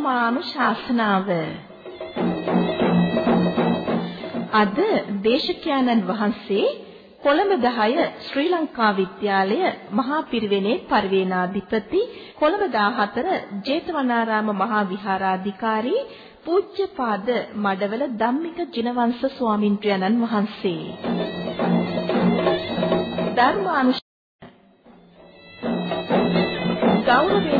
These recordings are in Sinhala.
ධර්මානුශාසනාව අද දේශකයන්න් වහන්සේ කොළඹ 10 ශ්‍රී ලංකා විද්‍යාලය මහා පිරිවෙනේ පරිවේනාධිපති කොළඹ 14 ජේතවනාරාම මහා විහාරාධිකාරී පූජ්‍යපාද මඩවල ධම්මික ජිනවංශ ස්වාමින්ද්‍රයන්න් වහන්සේ. ධර්මානුශ ගෞරවයෙන් යුතු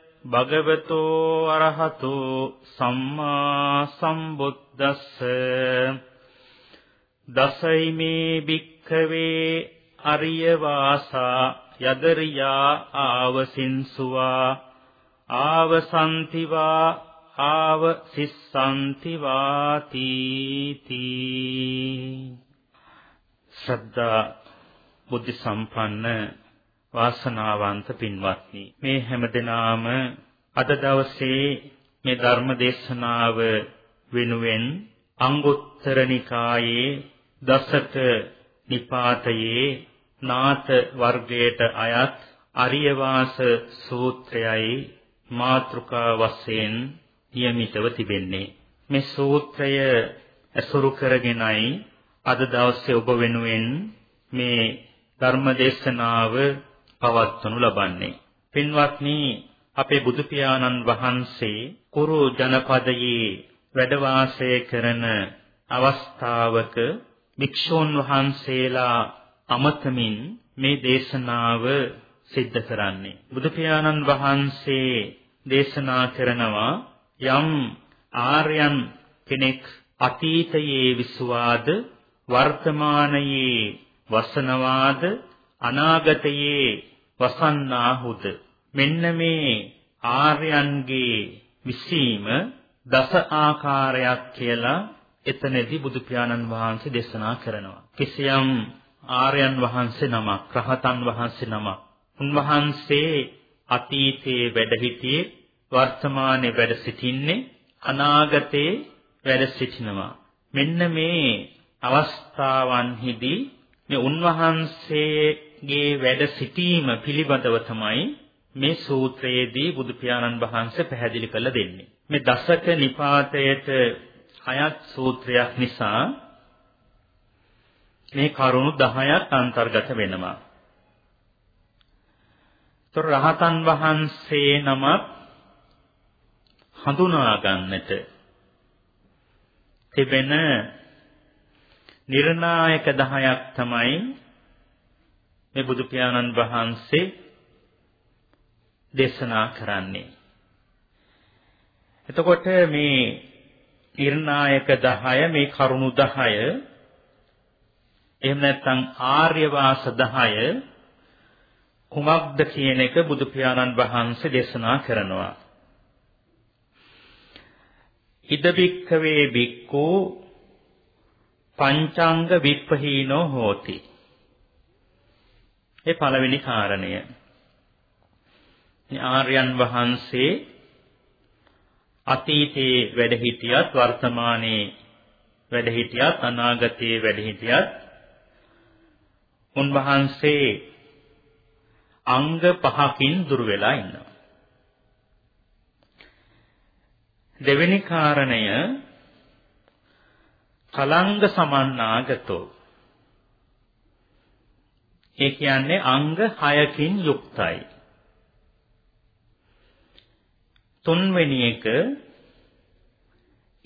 භගවතෝ අරහතෝ සම්මා සම්බුද්දස්ස. දසයිමේ භික්ඛවේ අරිය වාසා යදරියා ආවසින්සුවා. ආවසන්තිවා ආව සිස්සන්තිවාති තී ශ්‍රද්ධා බුද්ධ සම්පන්න වාසනාවන්ත පින්වත්නි මේ හැමදෙනාම අද දවසේ මේ ධර්ම දේශනාව වෙනුවෙන් අංගුත්තර නිකායේ දසක නිපාතයේ නාත වර්ගයට අයත් අරියවාස සූත්‍රයයි මාතෘකා වශයෙන් නියමිතව තිබෙන්නේ. මේ සූත්‍රය ඇසුරු කරගෙනයි අද දවසේ ඔබ වෙනුවෙන් මේ ධර්ම දේශනාව පවත්වනු ලබන්නේ. පින්වත්නි අපේ බුදු පියාණන් වහන්සේ කුරු ජනපදයේ වැඩ වාසය කරන අවස්ථාවක භික්ෂූන් වහන්සේලා අමතමින් මේ දේශනාව සිද්ධ කරන්නේ. බුදු පියාණන් වහන්සේ දේශනා කරනවා යම් ආර්යයන් කෙනෙක් අතීතයේ විසුවාද වර්තමානයේ වසනවාද අනාගතයේ වසන්නාහුද මෙන්න මේ ආර්යයන්ගේ විසීම දස ආකාරයක් කියලා එතනදී බුදු පියාණන් වහන්සේ දේශනා කරනවා. කිසියම් ආර්යයන් වහන්සේ නමක්, රහතන් වහන්සේ නමක්. උන්වහන්සේ අතීතයේ වැඩ සිටියේ, වර්තමානයේ වැඩ සිටින්නේ, අනාගතයේ වැඩ සිටිනවා. මෙන්න මේ අවස්ථාවන්හිදී මේ උන්වහන්සේගේ වැඩ සිටීම පිළිබඳව තමයි මේ සූත්‍රයේදී බුදු පියාණන් වහන්සේ පැහැදිලි කරලා දෙන්නේ. මේ දසක නිපාතයට අයත් සූත්‍රයක් නිසා මේ කරුණු 10ක් අන්තර්ගත වෙනවා. ତොර රහතන් වහන්සේ නමක් හඳුනා ගන්නට තිබෙන නිර්ණායක 10ක් තමයි මේ බුදු පියාණන් වහන්සේ දේශනා කරන්නේ. එතකොට මේ නිර්ණායක 10 මේ කරුණු 10 එහෙම නැත්නම් ආර්ය වාස 10 කුමක්ද කියන එක බුදු පියාණන් වහන්සේ දේශනා කරනවා. ඉද බික්කවේ බික්කෝ පංචාංග විප්පහීනෝ හෝති. ඒ පළවෙනි කාරණය. ආර්යයන් වහන්සේ අතීතයේ වැඩ හිටියත් වර්තමානයේ වැඩ හිටියත් අනාගතයේ වැඩ හිටියත් උන්වහන්සේ අංග පහකින් දුර වෙලා ඉන්නවා. දෙවෙනි කාරණය කලංග සමන්නාගතෝ ඒ කියන්නේ අංග 6කින් යුක්තයි තුන්වෙනි එක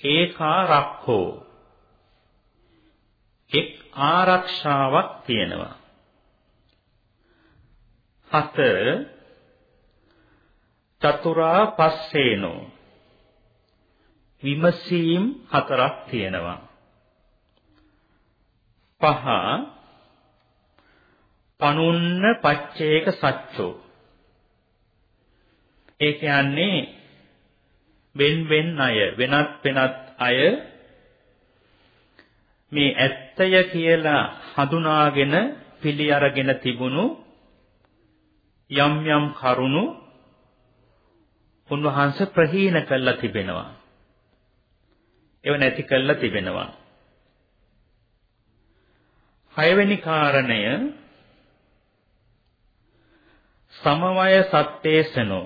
ඒකා රක්ඛෝ එක් ආරක්ෂාවක් තියෙනවා. හත චතුරා පස්සේනෝ විමසීම් හතරක් තියෙනවා. පහ පනුන්න පච්චේක සච්චෝ ඒ කියන්නේ වෙන් වෙන් අය වෙනත් වෙනත් අය මේ ඇත්තය කියලා හඳුනාගෙන පිළි අරගෙන තිබුණු යම් යම් කරුණු උන්වහන්සේ ප්‍රහීන කළා තිබෙනවා. ඒව නැති කළා තිබෙනවා. හයවෙනි කාරණය සමවය සත්‍යේසනෝ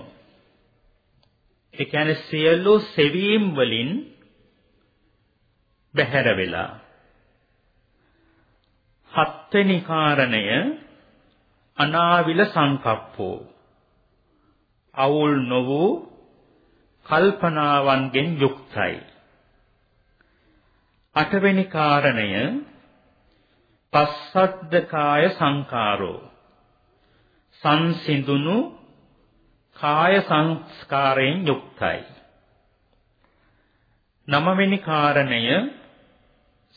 ඒ කියන්නේ සියලු සෙවීම් වලින් බැහැර වෙලා. හත්වෙනි කාරණය අනාවිල සංකප්පෝ. අවුල් නො වූ කල්පනාවන්ගෙන් යුක්තයි. අටවෙනි කාරණය පස්සද්දකාය සංකාරෝ සංසිඳුණු කාය සංස්කාරයෙන් යුක්තයි. නවවෙනි කාරණය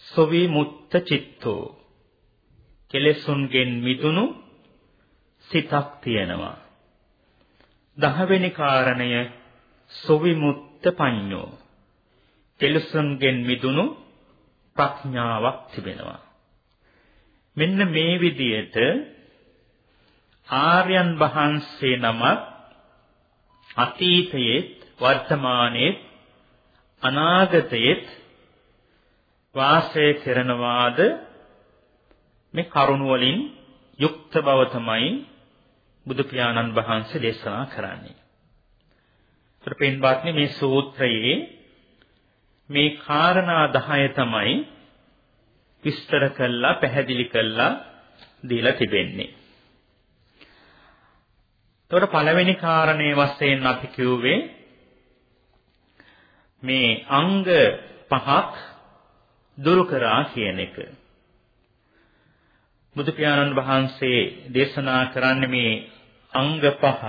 සොවිමුත්ත චිත්තෝ. කෙලෙසුන්ගෙන් මිදුණු සිතක් තියෙනවා. දහවෙනි කාරණය සොවිමුත්ත පඤ්ඤෝ. කෙලෙසුන්ගෙන් මිදුණු ප්‍රඥාවක් තිබෙනවා. මෙන්න මේ විදියට ආර්යයන් වහන්සේ නමක් අතීතයේත් වර්තමානයේත් අනාගතයේත් වාසය කරනවාද මේ කරුණ වලින් යුක්ත බව තමයි බුදු පියාණන් වහන්සේ දේශනා කරන්නේ. ඒතර පින්වත්නි මේ සූත්‍රයේ මේ කාරණා 10 තමයි විස්තර කළා පැහැදිලි කළා දීලා තිබෙන්නේ. එතකොට පළවෙනි කාරණේ වශයෙන් අපි කිව්වේ මේ අංග පහක් දුරු කරා කියන එක. බුදු පියාණන් වහන්සේ දේශනා කරන්නේ මේ අංග පහ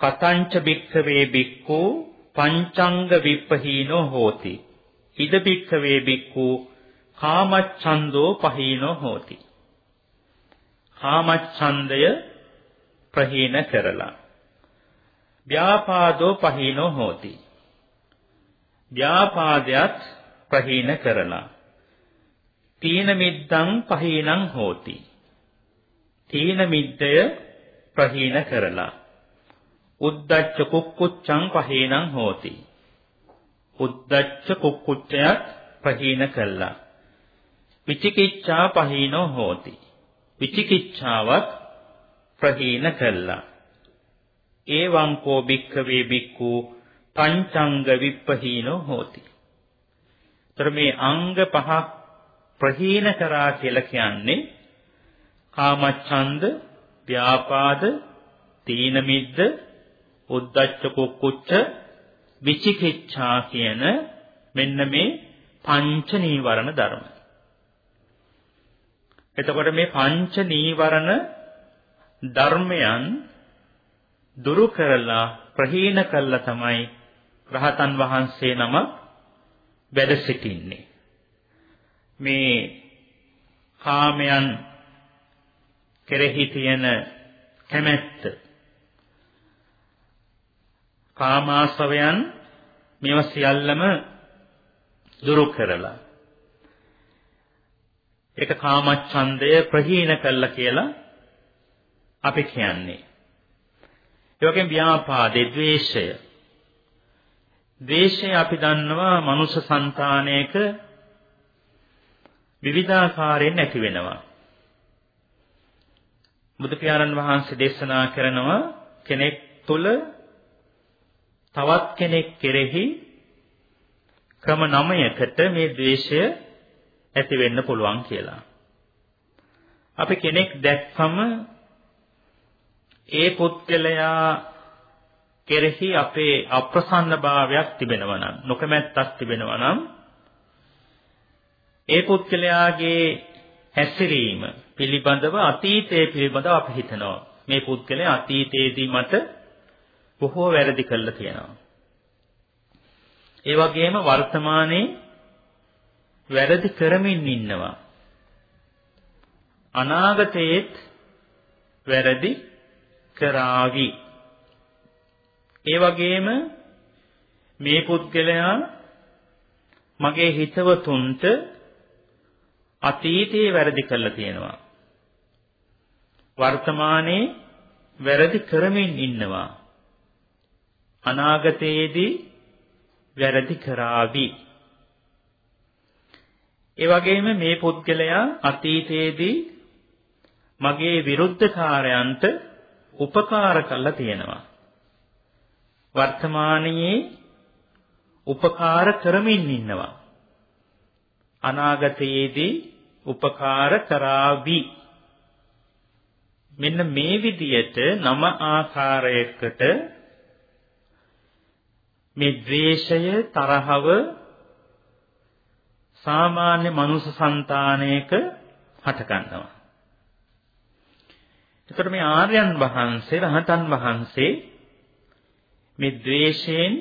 කතංච බික්ඛවේ බික්ඛු පංචංග විප්පහීනෝ හෝති ඉද බික්ඛවේ බික්ඛු කාමච්ඡන්தோ පහීනෝ හෝති කාමච්ඡන්දය ප්‍රහීන කරලා. ව්‍යාපාදෝ පහීනෝ හෝති. ව්‍යාපාදයට ප්‍රහීන කරලා. තීන මිද්දං පහීනං හෝති. තීන මිද්දය ප්‍රහීන කරලා. උද්දච්ච කුක්කුච්ඡං පහීනං හෝති. උද්දච්ච කුක්කුච්ඡයත් ප්‍රහීන කළා විචිකිච්ඡා පහීනෝ හෝති. විචිකිච්ඡාවත් ප්‍රහීන කළා. ඒවං කෝ භික්ඛවේ භික්ඛු පංචංග විප්පහීනෝ හෝති. ତර මේ අංග පහ ප්‍රහීන කරා කියලා කියන්නේ කාමච්ඡන්ද, ව්‍යාපාද, තීන මිද්ද, උද්ධච්ච කුක්කුච්ච, විචිකිච්ඡා කියන මෙන්න මේ පංච නීවරණ ධර්ම. එතකොට මේ පංච නීවරණ ධර්මයන් දුරු කරලා ප්‍රහීන කළා තමයි රහතන් වහන්සේ නම වැඩ සිටින්නේ. මේ කාමයන් කෙරෙහි තියෙන කැමැත්ත කාමාසවයන් මේව සියල්ලම දුරු කරලා ඒක කාමච්ඡන්දය ප්‍රහීන කළා කියලා අපි කියන්නේ. ඒ වගේම ව්‍යාපාදේ ද්වේෂය. ද්වේෂය අපි දන්නවා මනුෂ්‍ය సంతානයක විවිධාකාරයෙන් ඇති වෙනවා. බුදු පියාණන් වහන්සේ දේශනා කරනවා කෙනෙක් තුල තවත් කෙනෙක් කෙරෙහි ක්‍රම 9කට මේ ද්වේෂය ඇති වෙන්න පුළුවන් කියලා. අපි කෙනෙක් දැක්කම ඒ පුද්ගලයා කෙරෙහි අපේ අප්‍රසන්න භාවයක් තිබෙනවා නම් නොකමැත්තක් තිබෙනවා නම් ඒ පුද්ගලයාගේ හැසිරීම පිළිබඳව අතීතයේ පිළිබඳව අපි හිතනවා. මේ පුද්ගලයා අතීතයේදී මට බොහෝ වැරදි කළා කියනවා. ඒ වගේම වර්තමානයේ වැරදි කරමින් ඉන්නවා. අනාගතයේත් වැරදි කරાવી. ඒ වගේම මේ පුද්ගලයා මගේ හිතවතුන්ට අතීතයේ වැරදි කළා තියෙනවා. වර්තමානයේ වැරදි කරමින් ඉන්නවා. අනාගතයේදී වැරදි කරાવી. ඒ වගේම මේ පුද්ගලයා අතීතයේදී මගේ විරුද්ධකාරයන්ට උපකාර කළා තියෙනවා. වර්තමානයේ උපකාර කරමින් ඉන්නවා. අනාගතයේදී උපකාර කරાવી. මෙන්න මේ විදියට නම ආකාරයකට මේ ද්වේෂය තරහව සාමාන්‍ය මනුෂ්‍ය సంతානයක හට ගන්නවා. එතකොට මේ ආර්යයන් වහන්සේ රහතන් වහන්සේ මේ ද්වේෂයෙන්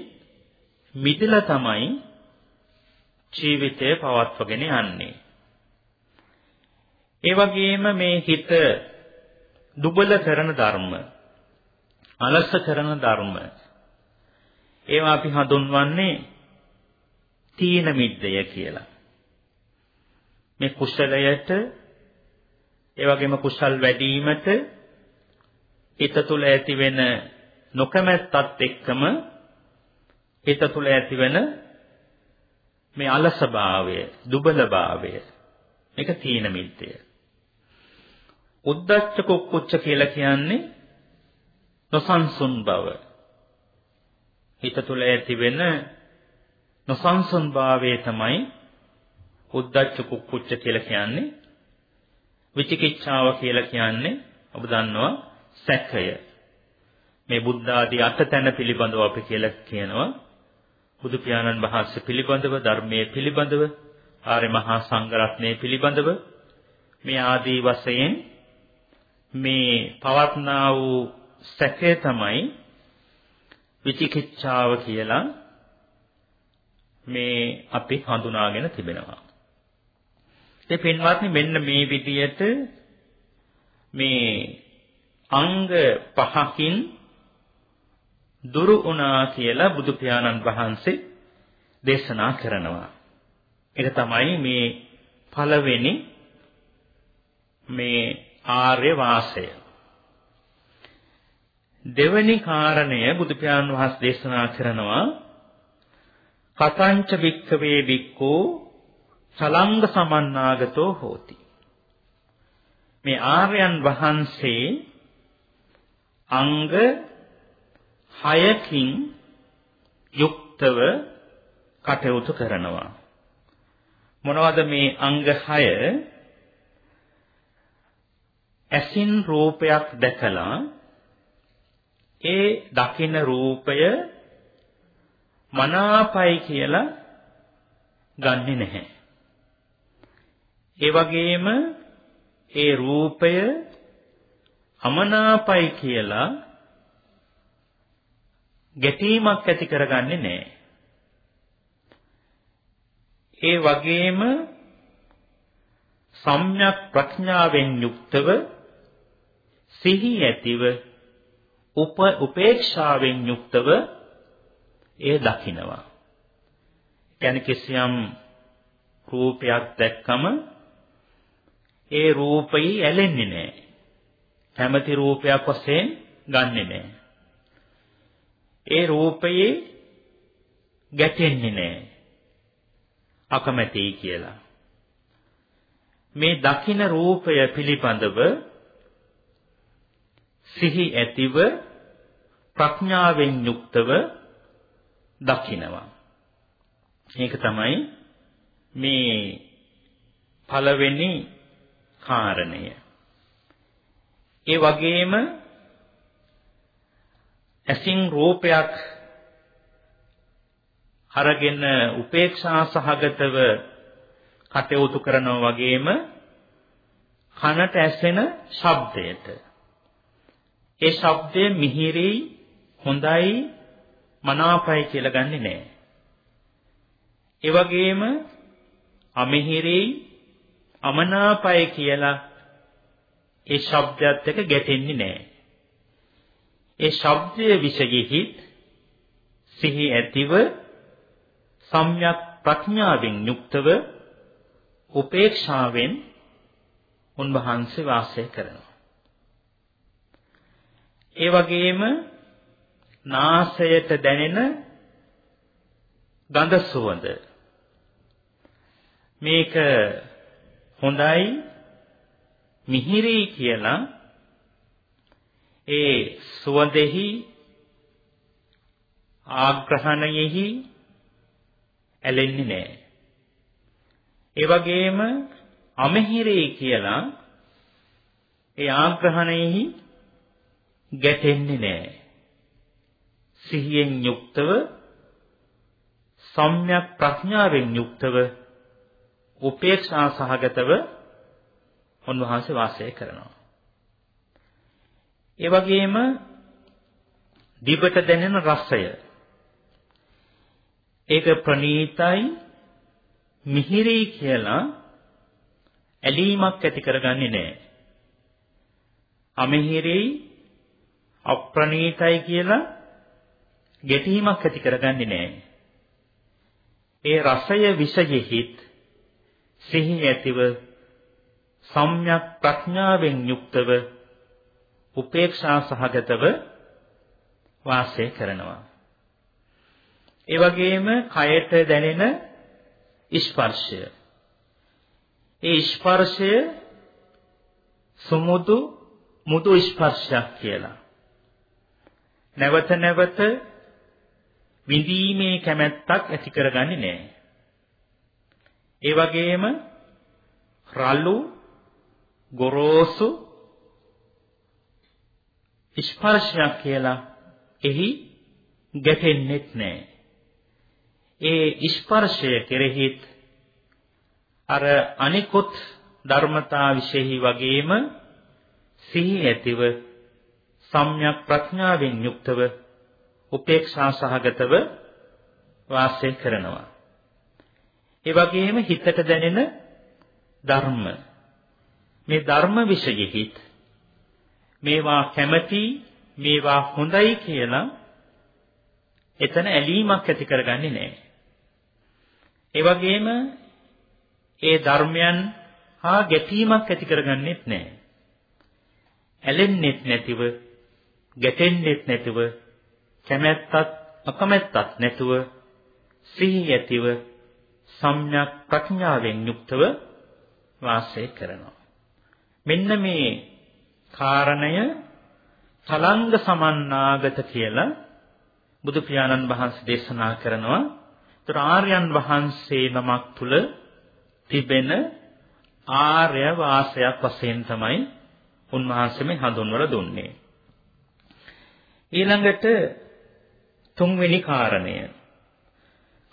මිදලා තමයි ජීවිතය පවත්වගෙන යන්නේ. ඒ වගේම මේ හිත දුබල කරන ධර්ම, අලස කරන ධර්ම ඒවා අපි හඳුන්වන්නේ තීන මිද්දය කියලා. මේ කුසලයට ඒ වගේම කුසල් වැඩිවීමට හිත තුළ ඇතිවෙන නොකමැත්තත් එක්කම හිත තුළ ඇතිවෙන මේ අලසභාවය, දුබලභාවය මේක තීන මිද්දය. උද්දච්ච කුක්කුච්ච කියලා කියන්නේ නොසන්සුන් බව. හිත තුළ ඇතිවෙන නොසන්සුන් භාවය තමයි උද්දච්ච කුක්කුච්ච කියලා කියන්නේ. විචිකිච්ඡාව කියලා කියන්නේ ඔබ දන්නවා සැකය. මේ බුද්ධ ආදී අටතැන පිළිබඳව අපි කියලා කියනවා. බුදු පියාණන් වහන්සේ පිළිබඳව ධර්මයේ පිළිබඳව ආර්ය මහා සංඝරත්නයේ පිළිබඳව මේ ආදී වශයෙන් මේ පවත්නා වූ සැකය තමයි විචිකිච්ඡාව කියලා මේ අපි හඳුනාගෙන තිබෙනවා. ඒ පින්වත්නි මෙන්න මේ විදියට මේ අංග පහකින් දුරු වුණා කියලා බුදු පියාණන් වහන්සේ දේශනා කරනවා. ඒක තමයි මේ පළවෙනි මේ ආර්ය වාසය. දෙවැනි කාරණය බුදු පියාණන් වහන්සේ දේශනා කරනවා කතංච වික්කවේ වික්කෝ සලංග සමන්නාගතෝ හෝති. මේ ආර්යයන් වහන්සේ අංග 6කින් යුක්තව කටයුතු කරනවා. මොනවද මේ අංග 6? ඇසින් රූපයක් දැකලා ඒ දකින රූපය මනාපයි කියලා ගන්නෙ නැහැ. ඒ වගේම ඒ රූපය අමනාපයි කියලා ගැටීමක් ඇති කරගන්නේ නැහැ. ඒ වගේම සම්‍යක් ප්‍රඥාවෙන් යුක්තව සිහි ඇතිව උප උපේක්ෂාවෙන් යුක්තව ඒ දකිනවා. කියන්නේ කිසියම් රූපයක් දැක්කම ඒ රූපයි ඇලෙන්නේ නැහැ. කැමති රූපයක් වශයෙන් ගන්නෙ නැහැ. ඒ රූපයේ ගැටෙන්නේ නැහැ. අකමැතියි කියලා. මේ දකින රූපය පිළිබඳව සිහි ඇතිව ප්‍රඥාවෙන් යුක්තව දකිනවා. ඒක තමයි මේ පළවෙනි කාරණය. ඒ වගේම ඇසින් රූපයක් අරගෙන උපේක්ෂා සහගතව කටයුතු කරනවා වගේම කනට ඇසෙන ශබ්දයට ඒ ශබ්දය මිහිරි හොඳයි මනාපයි කියලා ගන්නෙ නෑ. ඒ වගේම අමිහිරි අමනාපයි කියලා ඒ ශබ්දයත් එක්ක ගැටෙන්නේ නෑ. ඒ ශබ්දයේ විශේෂෙහි සිහි ඇතිව සම්‍යක් ප්‍රඥාවෙන් යුක්තව උපේක්ෂාවෙන් උන්වහන්සේ වාසය කරනවා. ඒ වගේම නාසයට දැනෙන ගඳ සුවඳ මේක හොඳයි මිහිරි කියලා ඒ සුවඳෙහි ආග්‍රහණයෙහි ඇලෙන්නේ නැහැ. ඒ වගේම අමහිරි කියලා ඒ ආග්‍රහණයෙහි ගැටෙන්නේ නැහැ. සිහියෙන් යුක්තව සම්‍යක් ප්‍රඥාවෙන් යුක්තව උපේක්ෂා සහගතව උන්වහන්සේ වාසය කරනවා. ඒ වගේම දිවට දැනෙන රසය ඒක ප්‍රණීතයි මිහිරි කියලා ඇලීමක් ඇති කරගන්නේ නැහැ. අමිහිරි අප්‍රණීතයි කියලා ගැටීමක් ඇති කරගන්නේ නැහැ. ඒ රසය විෂයෙහිත් සිහි ඇතිව සම්‍යක් ප්‍රඥාවෙන් යුක්තව උපේක්ෂා සහගතව වාසය කරනවා. ඒ වගේම කයට දැනෙන ස්පර්ශය. ඒ ස්පර්ශය සුමුදු මුදු ස්පර්ශයක් කියලා. නැවත නැවත විඳීමේ කැමැත්තක් ඇති කරගන්නේ නැහැ. ඒ වගේම රළු ගොරෝසු ස්පර්ශයක් කියලා එහි ගැටෙන්නෙත් නැහැ. ඒ ස්පර්ශය කෙරෙහිත් අර අනිකුත් ධර්මතා විශේෂයි වගේම සිහි ඇතිව සම්‍යක් ප්‍රඥාවෙන් යුක්තව උපේක්ෂා සහගතව වාසය කරනවා. ඒ වගේම හිතට දැනෙන ධර්ම මේ ධර්ම විශේෂෙහිත් මේවා කැමැති මේවා හොඳයි කියලා එතන ඇලීමක් ඇති කරගන්නේ නැහැ. ඒ වගේම ඒ ධර්මයන් හා ගැටීමක් ඇති කරගන්නෙත් නැහැ. ඇලෙන්නෙත් නැතිව, ගැටෙන්නෙත් නැතිව, කැමැත්තත් අකමැත්තත් නැතුව සිහි ඇතිව සම්‍යක් ප්‍රඥාවෙන් යුක්තව වාසය කරනවා. මෙන්න මේ කාරණය තලංග සමන්නාගත කියලා බුදු පියාණන් වහන්සේ දේශනා කරනවා. ඒතර ආර්යයන් වහන්සේ නමක් තුල තිබෙන ආර්ය වාසයක් වශයෙන් තමයි උන්වහන්සේ මේ හඳුන්වලා දුන්නේ. ඊළඟට තුන්වෙනි කාරණය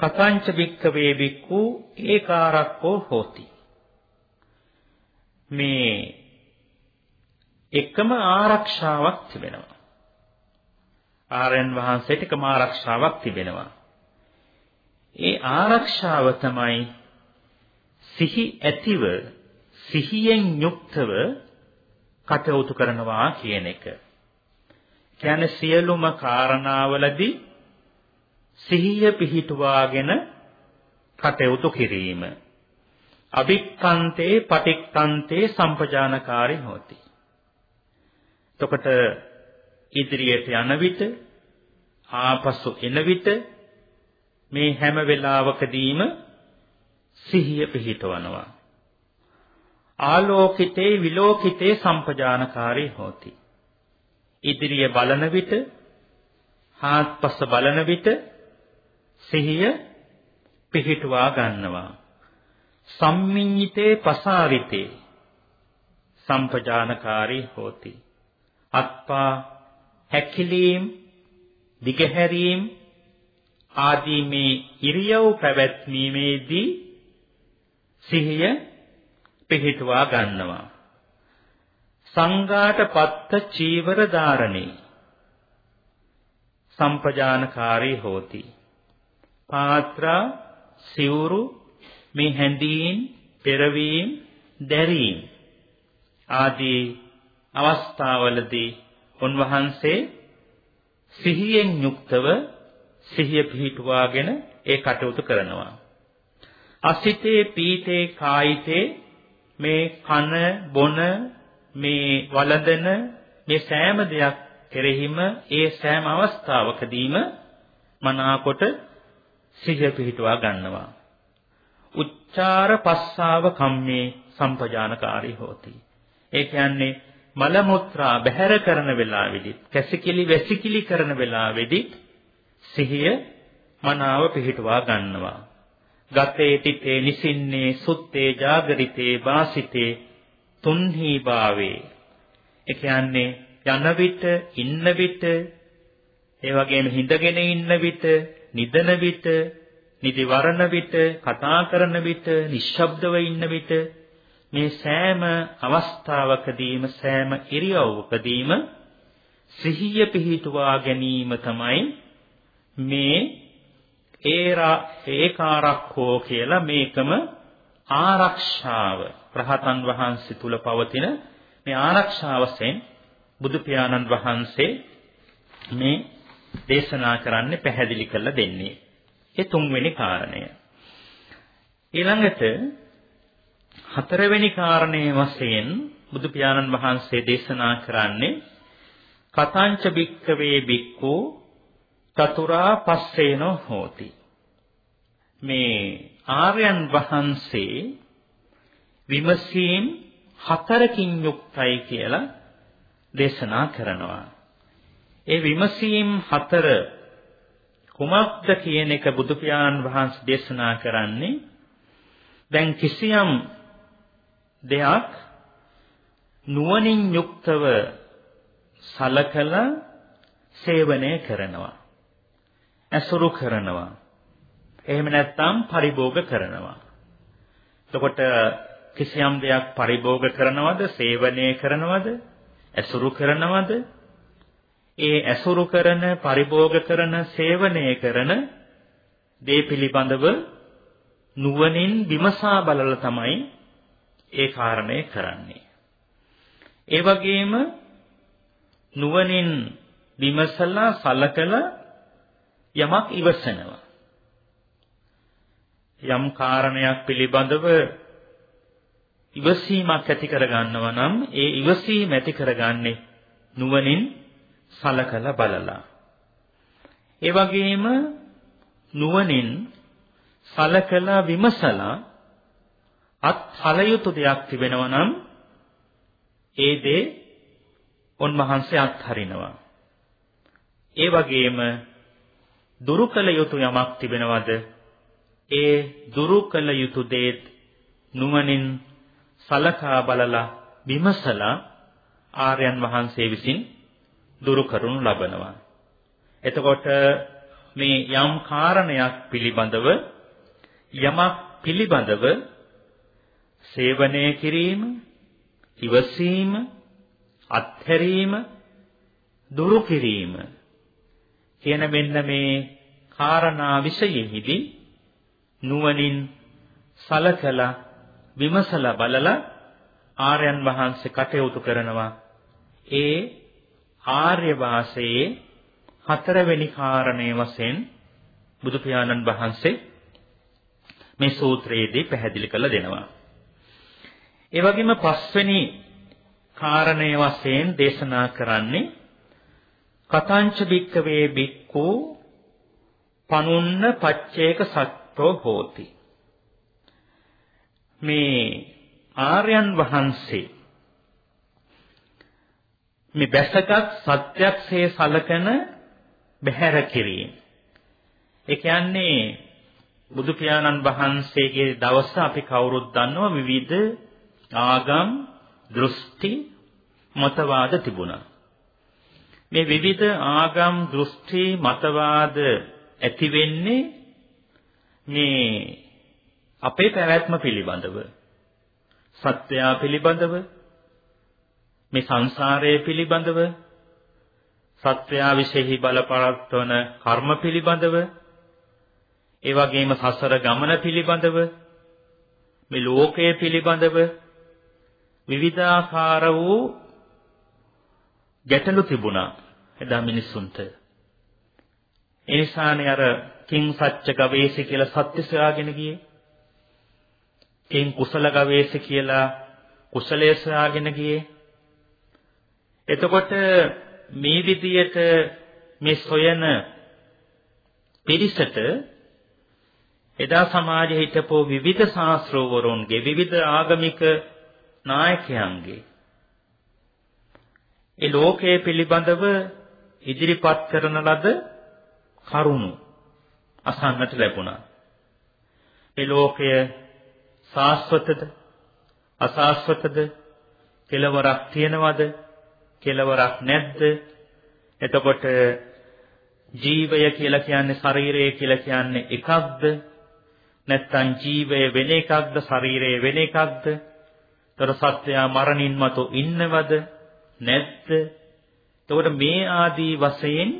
කතංච වික්කවේ වික්ඛු ඒකාරක්කෝ හෝති. මේ එකම ආරක්ෂාවක් තිබෙනවා. ආරයන් වහන්සේට එකම ආරක්ෂාවක් තිබෙනවා. ඒ ආරක්ෂාව තමයි සිහි ඇතිව සිහියෙන් යුක්තව කටයුතු කරනවා කියන එක. කියන්නේ සියලුම කාරණාවලදී සිහිය පිහිටුවාගෙන කටයුතු කිරීම. අභික්ඛන්තේ පටික්ඛන්තේ සම්පජානකාරී හොති. එතකොට ඉදිරියට යන විට ආපසු එන විට මේ හැම වෙලාවකදීම සිහිය පිහිටවනවා. ආලෝකිතේ විලෝකිතේ සම්පජානකාරී හොති. ඉදිරිය බලන විට හාත්පස බලන විට සිහිය පිහිටුවා ගන්නවා. සම්මිඤ්ඤිතේ පසාරිතේ සම්පජානකාරී හොති. අත්පා හැකිලීම් දිගහැරීම් ආදී මේ ඉරියව් පැවැත්මීමේදී සිහිය පිහිටුවා ගන්නවා. සංඝාට පත්ත චීවර ධාරණේ සම්පජානකාරී හෝති. පාත්‍රා සිවුරු මේ හැඳීම් පෙරවීම දැරීම් ආදී අවස්ථාවලදී උන්වහන්සේ සිහියෙන් යුක්තව සිහිය පිහිටුවාගෙන ඒ කටයුතු කරනවා. අසිතේ පීතේ කායිතේ මේ කන බොන මේ වළඳන මේ සෑම දෙයක් කෙරෙහිම ඒ සෑම අවස්ථාවකදීම මනාකොට සිහිය පිහිටුවා ගන්නවා. උච්චාර පස්සාව කම්මේ සම්පජානකාරී හෝති. ඒ කියන්නේ මල මුත්‍රා බැහැර කරන වෙලාවෙදි කැසිකිලි වැසිකිලි කරන වෙලාවෙදි සිහිය මනාව පිහිටුවා ගන්නවා. ගතේ තිතේ නිසින්නේ සුත්තේ ජාගරිතේ වාසිතේ තුන්හි භාවේ. ඒ කියන්නේ යන විට ඉන්න විට ඒ වගේම හිඳගෙන ඉන්න විට නිදන විට නිදි වරණ විට කතා කරන විට නිශ්ශබ්දව ඉන්න විට මේ සෑම අවස්ථාවකදීම සෑම ඉරියව්වකදීම සිහිය පිහිටුවා ගැනීම තමයි මේ ඒරා ඒකාරක්ඛෝ කියලා මේකම ආරක්ෂාව. රහතන් වහන්සේ තුල පවතින මේ ආරක්ෂාවසෙන් බුදු පියාණන් වහන්සේ මේ දේශනා කරන්නේ පැහැදිලි කරලා දෙන්නේ. ඒ තුන්වෙනි කාරණය. ඊළඟට හතරවෙනි කාරණයේ වශයෙන් බුදු පියාණන් වහන්සේ දේශනා කරන්නේ කතාංච බික්කවේ බික්කු චතුරා පස්සේනෝ හෝති මේ ආර්යයන් වහන්සේ විමසීම් හතරකින් යුක්තයි කියලා දේශනා කරනවා. ඒ විමසීම් හතර කුමක්ද කියන එක බුදු පියාණන් වහන්සේ දේශනා කරන්නේ දැන් කිසියම් දෙයක් නුවණින් යුක්තව සලකලා සේවනය කරනවා. ඇසුරු කරනවා. එහෙම නැත්නම් පරිභෝග කරනවා. එතකොට කිසියම් දෙයක් පරිභෝග කරනවද, සේවනය කරනවද, ඇසුරු කරනවද? ඒ ඇසුරු කරන, පරිභෝග කරන, සේවනය කරන දේ පිළිබඳව නුවණින් විමසා බලලා තමයි ඒ කාරණය කරන්නේ. ඒ වගේම නුවණින් විමසලා සලකලා යමක් ඉවසනවා. යම් කාරණයක් පිළිබඳව ඉවසීමක් ඇති කරගන්නවා නම් ඒ ඉවසීම ඇති කරගන්නේ නුවණින් සලකලා බලලා. ඒ වගේම නුවණින් සලකලා විමසලා අත් හලයුතු දෙයක් තිබෙනවා නම් ඒ දේ උන්වහන්සේ අත්හරිනවා. ඒ වගේම දුරු කළ යුතු යමක් තිබෙනවද? ඒ දුරු කළ යුතු දේ නුවණින් සලකා බලලා විමසලා ආර්යයන් වහන්සේ විසින් දුරු කරනු ලබනවා. එතකොට මේ යම් කාරණයක් පිළිබඳව යමක් පිළිබඳව සේවනය කිරීම, ඉවසීම, අත්හැරීම, දුරු කිරීම කියන මෙන්න මේ කාරණා විශයෙහිදී නුවණින් සලකලා විමසලා බලලා ආර්යයන් වහන්සේ කටයුතු කරනවා ඒ ආර්ය වාසයේ හතරවෙනි කාරණේ වශයෙන් බුදු පියාණන් වහන්සේ මේ සූත්‍රයේදී පැහැදිලි කරලා දෙනවා. ඒ වගේම පස්වෙනි කාරණය වශයෙන් දේශනා කරන්නේ කතාංච බික්කවේ බික්කු පනුන්න පච්චේක සත්‍රෝ හෝති මේ ආර්යයන් වහන්සේ මේ බැසගත් සත්‍යක්ෂේ සලකන බහැර කිරීම. ඒ කියන්නේ බුදු පියාණන් වහන්සේගේ දවස අපි කවුරුත් දන්නවා විවිධ ආගම් දෘෂ්ටි මතවාද තිබුණා. මේ විවිධ ආගම් දෘෂ්ටි මතවාද ඇති වෙන්නේ මේ අපේ පැවැත්ම පිළිබඳව සත්‍යය පිළිබඳව මේ සංසාරය පිළිබඳව සත්‍යය විශේෂයි බලපරත්වන කර්ම පිළිබඳව ඒ වගේම සසර ගමන පිළිබඳව මේ ලෝකය පිළිබඳව විවිධාකාර වූ ගැටලු තිබුණා එදා මිනිස්සුන්ට. ඒ නිසානේ අර කිං සත්‍ය ගවේෂි කියලා සත්‍ය සොයාගෙන ගියේ. කිං කුසල ගවේෂි කියලා කුසලයේ සොයාගෙන ගියේ. එතකොට මේ විදියට මේ සොයන පිරිසට එදා සමාජයේ හිටපු විවිධ ශාස්ත්‍රවරුන්ගේ විවිධ ආගමික නායකයන්ගේ ඒ ලෝකයේ පිළිබඳව ඉදිරිපත් කරන ලද කරුණු අසන්නට ලැබුණා. ඒ ලෝකය සාස්වතද අසාස්වතද කෙලවරක් තියනවද කෙලවරක් නැද්ද? එතකොට ජීවය කියලා කියන්නේ ශරීරය කියලා කියන්නේ එකක්ද? නැත්නම් ජීවය වෙන එකක්ද? ශරීරය වෙන එකක්ද? තොර සත්‍යය මරණින් මතු ඉන්නවද? නැද්ද? එතකොට මේ ආදී වශයෙන්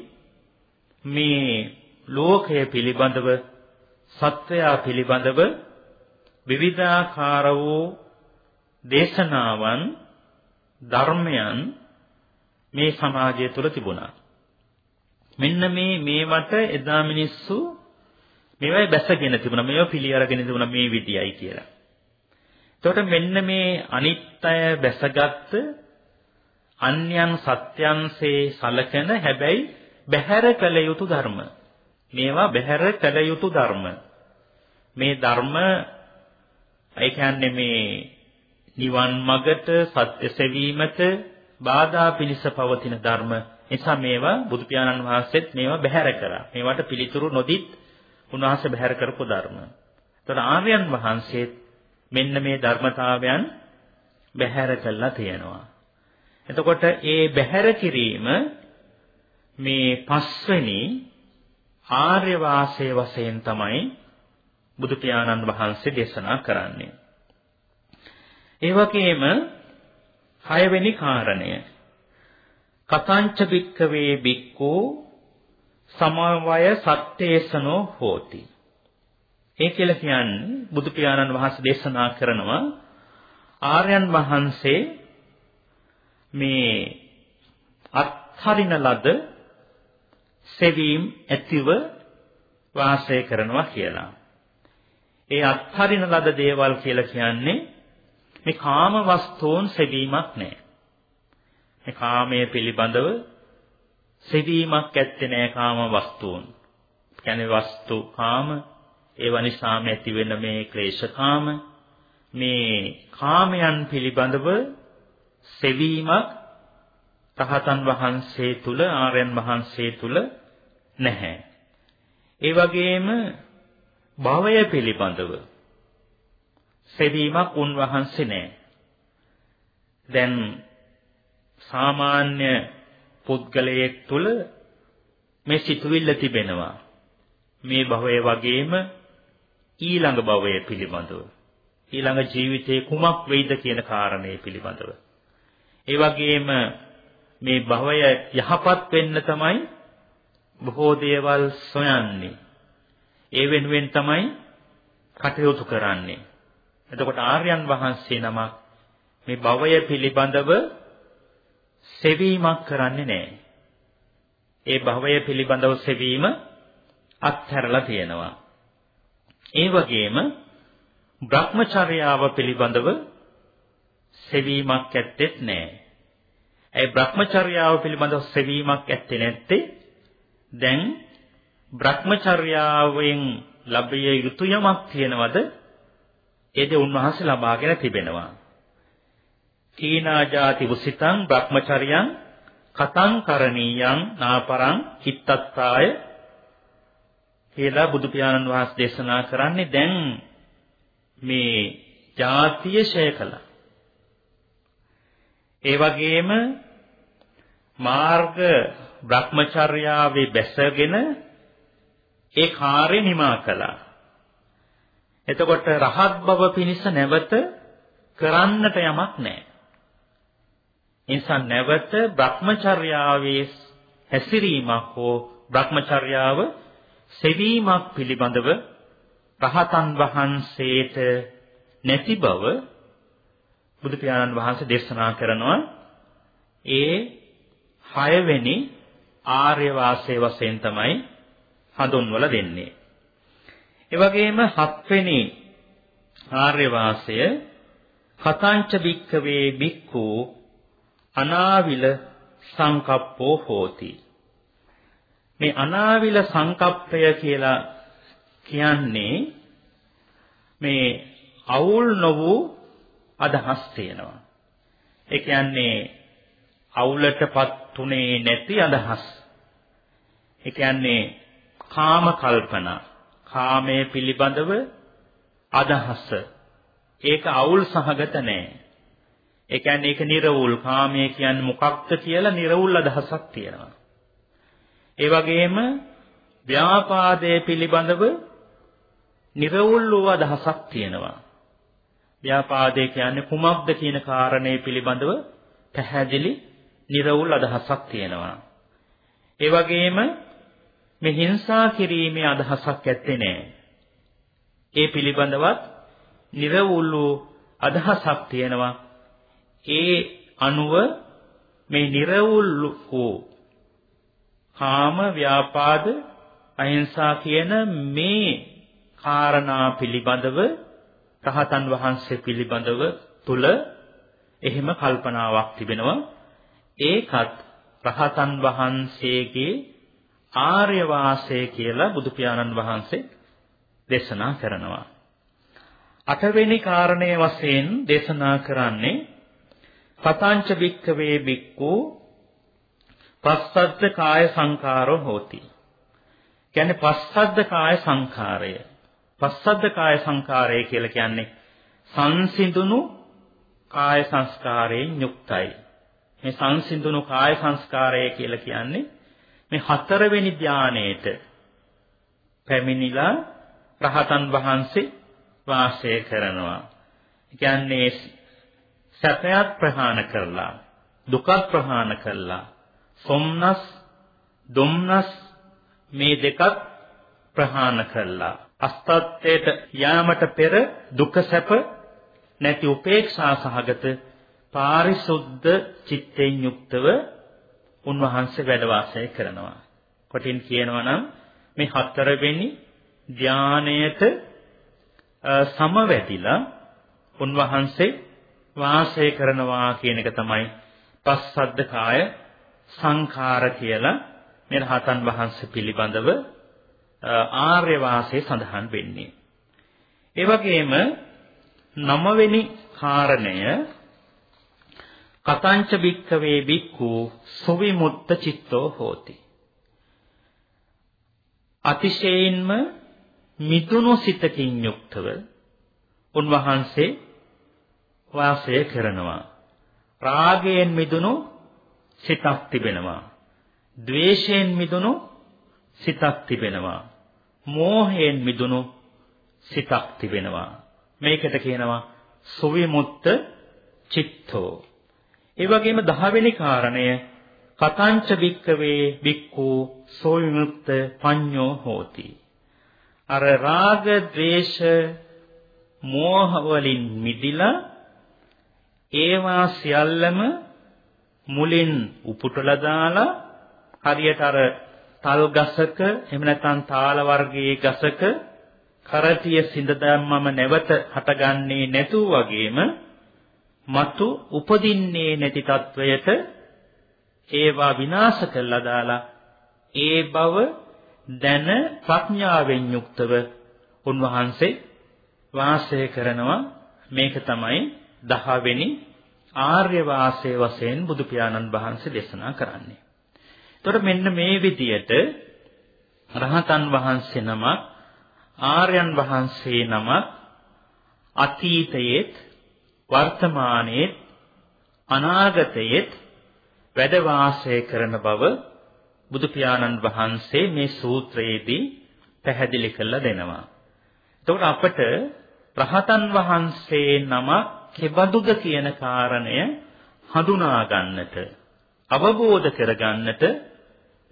මේ ලෝකය පිළිබඳව සත්වයා පිළිබඳව විවිධාකාර වූ දේශනාවන් ධර්මයන් මේ සමාජය තුළ තිබුණා. මෙන්න මේ මේවට එදා මිනිස්සු මේවයි බැසගෙන තිබුණා. මේව පිළි අරගෙන තිබුණා මේ විදියයි කියලා. එතකොට මෙන්න මේ අනිත්‍ය බැසගත් අන්‍යයන් සත්‍යංසේ සලකන හැබැයි බැහැර කළ යුතු ධර්ම. මේවා බැහැර කළ යුතු ධර්ම. මේ ධර්ම ඒ කියන්නේ මේ නිවන් මගට සත්‍ය සෙවීමට බාධා පිණිස පවතින ධර්ම නිසා මේවා බුදු පියාණන් වහන්සේත් මේවා බැහැර කරා. මේවට පිළිතුරු නොදිත් උන්වහන්සේ බැහැර කරපු ධර්ම. ඒතර ආර්යයන් වහන්සේත් මෙන්න මේ ධර්මතාවයන් බැහැර කළා තියෙනවා. එතකොට ඒ බැහැර කිරීම මේ පස්වෙනි ආර්ය වාසයේ වශයෙන් තමයි බුදු පියාණන් වහන්සේ දේශනා කරන්නේ. ඒ වගේම හයවෙනි කාරණය කතංච භික්කවේ භික්ඛෝ සමවය සත්‍යේසනෝ හෝති. ඒ කියලා කියන්නේ බුදු පියාණන් වහන්සේ දේශනා කරනවා ආර්යයන් වහන්සේ මේ අත්හරින ලද සෙවීම් ඇතිව වාසය කරනවා කියලා. ඒ අත්හරින ලද දේවල් කියලා කියන්නේ මේ කාම වස්තුන් සෙවීමක් නෑ. මේ කාමයේ පිළිබඳව සෙවීමක් ඇත්තේ නෑ කාම වස්තුන්. කියන්නේ වස්තු කාම ඒව නිසාම ඇති වෙන මේ ක්ලේශ කාම මේ කාමයන් පිළිබඳව සෙවීමක් තහතන් වහන්සේ තුල ආර්යයන් වහන්සේ තුල නැහැ. ඒ වගේම භවය පිළිබඳව සෙවීමක් උන්වහන්සේ නැහැ. දැන් සාමාන්‍ය පුද්ගලයෙක් තුල මේ සිතුවිල්ල තිබෙනවා. මේ භවය වගේම ඊළඟ භවය පිළිබඳව. ඊළඟ ජීවිතේ කුමක් වෙයිද කියන කාරණේ පිළිබඳව. ඒ වගේම මේ භවය යහපත් වෙන්න තමයි බොහෝ දේවල් සොයන්නේ. ඒ වෙනුවෙන් තමයි කටයුතු කරන්නේ. එතකොට ආර්යයන් වහන්සේ නමක් මේ භවය පිළිබඳව සෙවීමක් කරන්නේ නැහැ. ඒ භවය පිළිබඳව සෙවීම අත්හැරලා තියෙනවා. ඒ වගේම භ්‍රමචර්යාව පිළිබඳව සෙවීමක් ඇත්තෙත් නැහැ. ඒ භ්‍රමචර්යාව පිළිබඳව සෙවීමක් ඇත්තේ නැත්තේ දැන් භ්‍රමචර්යාවෙන් ලැබිය යුතු යමක් තියෙනවද? ඒද උන්වහන්සේ ලබාගෙන තිබෙනවා. කීනාජාති උසිතං භ්‍රමචර්යං කතං කරණීයං නාපරං කිත්තත්තාය කියලා බුදු පියාණන් වහන්සේ දේශනා කරන්නේ දැන් මේ ජාතිය ෂය කළා. ඒ වගේම මාර්ග භ්‍රමචර්යාවේ බැසගෙන ඒ කාර්ය නිමා කළා. එතකොට රහත් බව පිණිස නැවත කරන්නට යමක් නැහැ. නිසා නැවත Brahmacharyaවේ හැසිරීමක් හෝ Brahmacharyaව සෙවීමක් පිළිබඳව රහතන් වහන්සේට නැති බව බුදු පියාණන් වහන්සේ දේශනා කරනවා ඒ හයවෙනි ආර්ය වාසයේ වශයෙන් තමයි හඳුන්වලා දෙන්නේ. ඒ වගේම හත්වෙනි ආර්ය වාසය කතාංච බික්කවේ බික්ඛු අනාවිල සංකප්පෝ හෝති. මේ අනාවිල සංකප්පය කියලා කියන්නේ මේ අවුල් නොවූ අදහස් තියෙනවා. ඒ කියන්නේ අවුලටපත් උනේ නැති අදහස්. ඒ කියන්නේ කාම කල්පනා, කාමයේ පිළිබඳව අදහස. ඒක අවුල් සහගත නෑ. ඒ කියන්නේ ඒක නිර්වුල් කාමයේ කියන්නේ මොකක්ද කියලා නිර්වුල් අදහසක් තියෙනවා. ඒ වගේම ව්‍යාපාදයේ පිළිබඳව නිර්වුල් වූ අදහසක් තියෙනවා. ව්‍යාපාදේ කියන්නේ කුමක්ද කියන කාරණේ පිළිබඳව පැහැදිලි නිර්වුල් අදහසක් තියෙනවා. ඒ වගේම මේ හිංසා කිරීමේ අදහසක් ඇත්තේ නැහැ. ඒ පිළිබඳවත් නිර්වුල් වූ අදහසක් තියෙනවා. ඒ අනුව මේ නිර්වුල් වූ කාම ව්‍යාපාද අහිංසා කියන මේ කාරණා පිළිබඳව රහතන් වහන්සේ පිළිබඳව තුල එහෙම කල්පනාවක් තිබෙනවා ඒකත් රහතන් වහන්සේගේ ආර්ය වාසය කියලා බුදු පියාණන් වහන්සේ දේශනා කරනවා. අටවෙනි කාරණය වශයෙන් දේශනා කරන්නේ පතංච බික්කවේ බික්කු පස්සද්ද කාය සංකාරෝ හෝති. කියන්නේ පස්සද්ද කාය සංකාරය පස්සද්ද කාය සංකාරය කියලා කියන්නේ සංසිඳුණු කාය සංස්කාරයෙන් යුක්තයි. මේ සංසිඳුණු කාය සංස්කාරය කියලා කියන්නේ මේ හතරවෙනි ධානයේට පැමිණිලා රහතන් වහන්සේ වාසය කරනවා. ඒ කියන්නේ සැපයත් ප්‍රහාණ කරලා දුකත් ප්‍රහාණ කරලා සොම්නස් දුම්නස් මේ දෙකත් ප්‍රහාණ කළා අස්තත්වයට යාමට පෙර දුක සැප නැති උපේක්ෂා සහගත පාරිසුද්ධ චිත්තෙන් යුක්තව උන්වහන්සේ වැඩ වාසය කරනවා. කොටින් කියනවා නම් මේ හතරවෙනි ධානයට සමවැදිලා උන්වහන්සේ වාසය කරනවා කියන එක තමයි පස්සද්ද කාය සංඛාර කියලා මේ රහතන් වහන්සේ පිළිබඳව ආර්ය වාසයේ සඳහන් වෙන්නේ. ඒ වගේම නවවෙනි කාරණය කතංච බික්කවේ බික්ඛු සුවිමුත්ත චිත්තෝ හෝති. අතිශයින්ම මිදුණු සිතකින් යුක්තව උන්වහන්සේ වාසය කරනවා. රාගයෙන් මිදුණු සිතක් තිබෙනවා. ද්වේෂයෙන් මිදුණු සිතක් තිබෙනවා. මෝහයෙන් මිදුණු සිතක් තිබෙනවා. මේකට කියනවා සුවිමුත්ත චිත්තෝ. ඒ වගේම 10 වෙනි කාරණය කතංච බික්කවේ බික්ඛු සෝවිමුත්ත පඤ්ඤෝ හෝති. අර රාග, ద్వේෂ, මෝහ වලින් මිදිලා ඒවා සියල්ලම මුලින් උපුටලා දාලා හරියට අර තල් ගසක එහෙම නැත්නම් තාල වර්ගයේ ගසක කරටිය සිඳ දැම්මම නැවත හටගන්නේ නැතුව වගේම మතු උපදින්නේ නැති තත්වයට ඒවා විනාශ කළා දාලා ඒ බව දැන ප්‍රඥාවෙන් යුක්තව උන්වහන්සේ වාසය කරනවා මේක තමයි 10 වෙනි ආර්ය වාසයේ වශයෙන් බුදු පියාණන් වහන්සේ දේශනා කරන්නේ. එතකොට මෙන්න මේ විදියට රහතන් වහන්සේ නමක් ආර්යයන් වහන්සේ නමක් අතීතයේත් වර්තමානයේත් අනාගතයේත් වැඩ වාසය කරන බව බුදු පියාණන් වහන්සේ මේ සූත්‍රයේදී පැහැදිලි කරලා දෙනවා. එතකොට අපට රහතන් වහන්සේ නම කෙබඳුද කියන කාරණය හඳුනා ගන්නට අවබෝධ කරගන්නට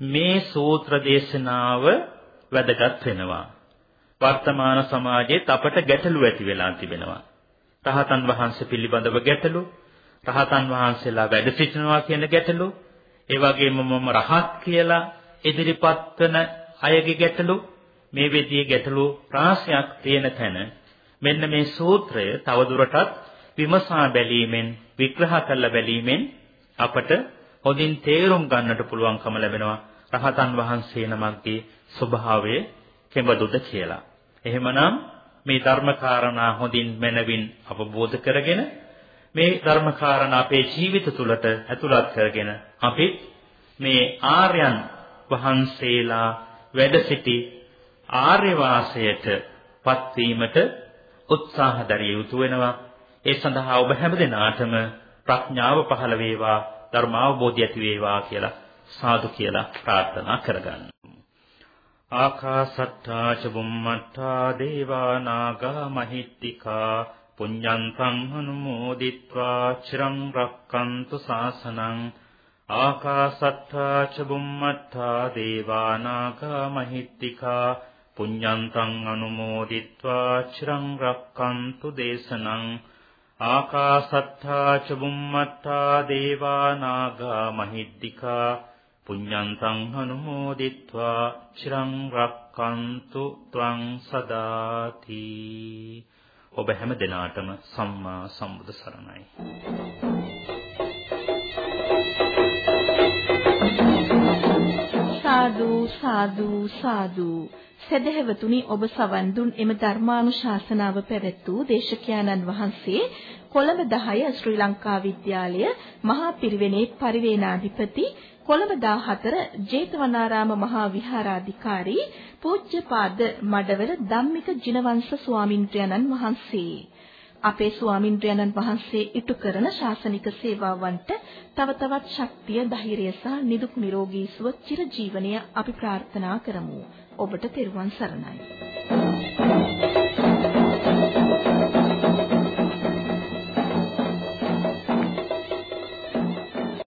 මේ සූත්‍ර දේශනාව වැදගත් වෙනවා. වර්තමාන සමාජයේ අපට ගැටලු ඇති වෙලා තිබෙනවා. රහතන් වහන්සේ පිළිබඳව ගැටලු, රහතන් වහන්සේලා වැඩ සිටිනවා කියන ගැටලු, ඒ වගේම මම රහත් කියලා ඉදිරිපත් කරන අයගේ ගැටලු මේ විදිහේ ගැටලු රාශියක් තියෙන තැන මෙන්න මේ සූත්‍රය තවදුරටත් විමසා බැලීමෙන් විග්‍රහ කරලා බැලීමෙන් අපට හොඳින් තේරුම් ගන්නට පුළුවන්කම ලැබෙනවා රහතන් වහන්සේ නමක්ගේ ස්වභාවය කෙබඳුද කියලා. එහෙමනම් මේ ධර්මකාරණා හොඳින් මනවින් අවබෝධ කරගෙන මේ ධර්මකාරණා අපේ ජීවිත තුළට ඇතුළත් කරගෙන අපි මේ ආර්යයන් වහන්සේලා වැඩ සිටි ආර්ය වාසයට පත්වීමට උත්සාහ දරිය යුතු වෙනවා. ඒ සඳහා ඔබ හැමදෙනාටම ප්‍රඥාව පහළ වේවා, ධර්මාවබෝධය ඇති වේවා කියලා සාදු කියලා ප්‍රාර්ථනා කරගන්න. ආකාසට්ඨා ච බුම්මට්ඨා දේවා නාග මහිත්‍තිකා පුඤ්ඤන්තං අනුමෝදිත්වා චිරං රක්칸තු සාසනං ආකාසට්ඨා ච බුම්මට්ඨා දේවා නාග මහිත්‍තිකා පුඤ්ඤන්තං අනුමෝදිත්වා චිරං රක්칸තු දේශනං ආකාසට්ඨා ච බුම්මට්ඨා දේවා නාග මහිත්‍තිකා පුඤ්ඤන්තං අනුමෝදිත්වා චිරං රක්칸තු ත්වං සදාති ඔබ හැම දිනාටම සම්මා සම්බුදු සරණයි. සාදු සාදු සාදු. සදහැවතුනි ඔබ සවන් දුන් එම ධර්මානුශාසනාව පැවැත් වූ දේශකයාණන් වහන්සේ කොළඹ 10 ශ්‍රී ලංකා විද්‍යාලය මහා පිරිවෙනේ පරිවේනාධිපති කොළඹ 14 ජේතවනාරාම මහා විහාරාධිකාරී පූජ්‍යපාද මඩවල ධම්මික ජිනවංශ ස්වාමින්ද්‍රයන්න් වහන්සේ. අපේ ස්වාමින්ද්‍රයන්න් වහන්සේ ඉටු කරන ශාසනික සේවාවන්ට තව තවත් ශක්තිය ධෛර්යය සහ නිදුක් නිරෝගී සුව චිර ජීවනය අපි ප්‍රාර්ථනා කරමු. ඔබට තෙරුවන් සරණයි.